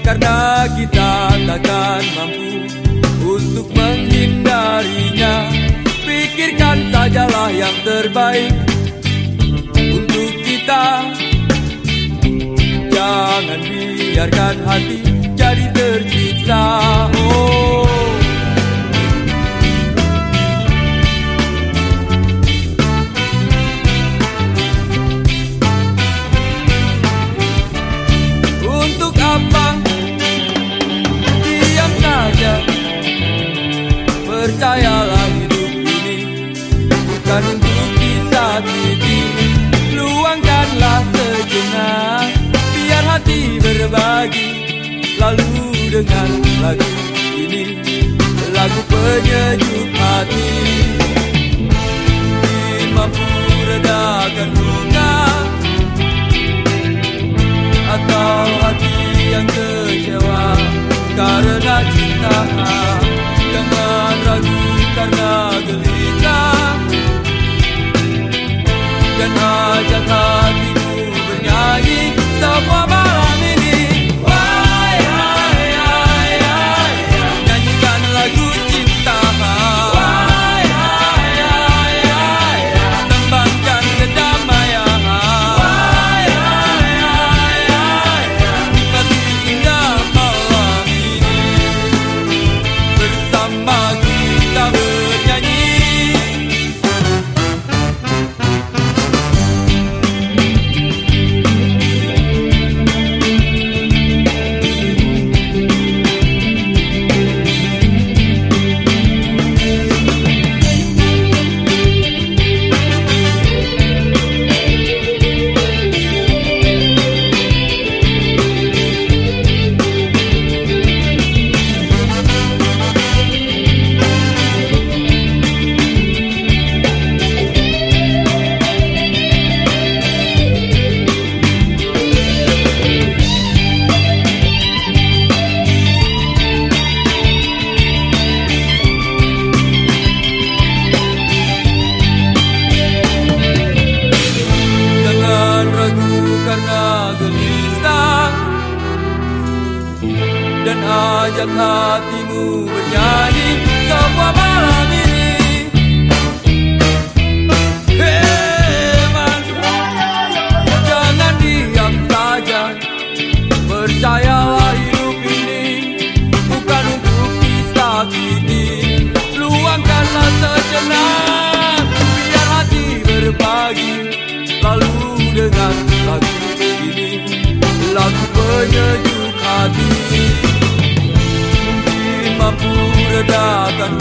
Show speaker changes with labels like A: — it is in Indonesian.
A: Karena kita takkan mampu Untuk menghindarinya. Pikirkan sajalah yang terbaik Untuk kita. Jangan biarkan hati Dengan lagu ini. Lagu penyejuk hati. Mungkin mampu redakan luka atau hati yang kecewa karena cinta. Jangan ragu karena gelisah. Dan ajak ajak hatimu bernyanyi semua malam ini. Hey man Jangan diam saja. Percayalah hidup ini Bukan untuk Luangkanlah sejenak Biar hati berbagi. Lalu dengan lagu ini Lagu penyejuk hati mampu redakan